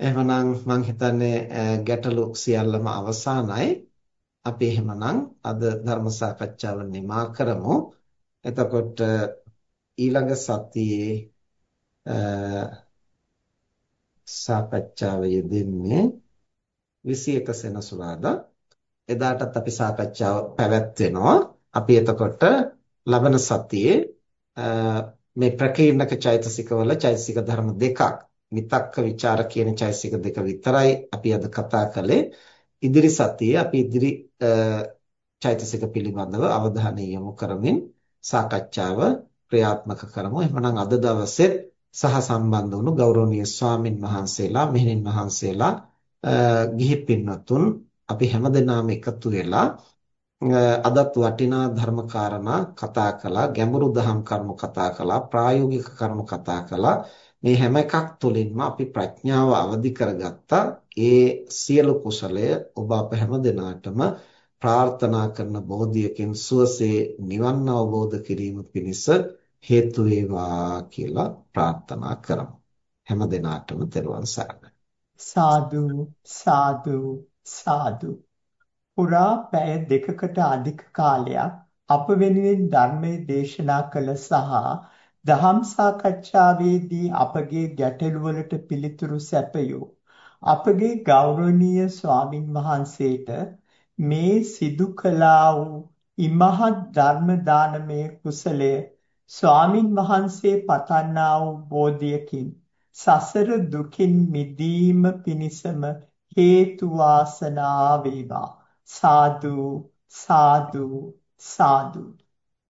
එහෙමනම් මම හිතන්නේ ගැටලු සියල්ලම අවසానයි. අපි එහෙමනම් අද ධර්ම සාකච්ඡාව නිමා කරමු. එතකොට ඊළඟ සතියේ සාකච්ඡාව යෙදෙන්නේ 21 සෙනසුරාදා. එදාටත් අපි සාකච්ඡාව පැවැත්වෙනවා. අපි එතකොට ලබන සතියේ මේ ප්‍රකීර්ණක චෛතසිකවල චෛතසික ධර්ම දෙකක් විතක්ක ਵਿਚාර කියන චෛසික දෙක විතරයි අපි අද කතා කළේ. ඉදිරි සතියේ අපි ඉදිරි චෛතසික පිළිබඳව අවධානය යොමු කරමින් සාකච්ඡාව ක්‍රියාත්මක කරමු. එහෙනම් අද දවසේ සහ සම්බන්ධ වුණු ගෞරවනීය ස්වාමින් වහන්සේලා, මෙහෙණින් වහන්සේලා, ගිහි පින්වත්තුන් අපි හැමදෙනාම එකතු වෙලා අදත් වටිනා ධර්ම කාරණා කතා කළා, ගැඹුරු දහම් කරුණු කතා කළා, ප්‍රායෝගික කරුණු කතා කළා. මේ හැම එකක් තුළින්ම අපි ප්‍රඥාව අවදි කරගත්තා. ඒ සියලු කුසලය ඔබ අප හැම දිනාටම ප්‍රාර්ථනා කරන බෝධියකින් සුවසේ නිවන් අවබෝධ කිරීම පිණිස හේතු වේවා කියලා ප්‍රාර්ථනා කරමු. හැම දිනාටම තෙරුවන් සරණයි. සාදු සාදු සාදු පුරා පැය දෙකකට අධික කාලයක් අප වෙනුවෙන් ධර්මයේ දේශනා කළ සහ දහම් සාකච්ඡාවේදී අපගේ ගැටළු වලට පිළිතුරු සැපයූ අපගේ ගෞරවනීය ස්වාමින් වහන්සේට මේ සිදු කළා වූ ඉමහත් ධර්ම දානමය කුසලය ස්වාමින් වහන්සේ පතන්නා වූ බෝධියකින් සසර දුකින් මිදීම පිණිසම හේතු වාසනා වේවා. සාදු සාදු සාදු.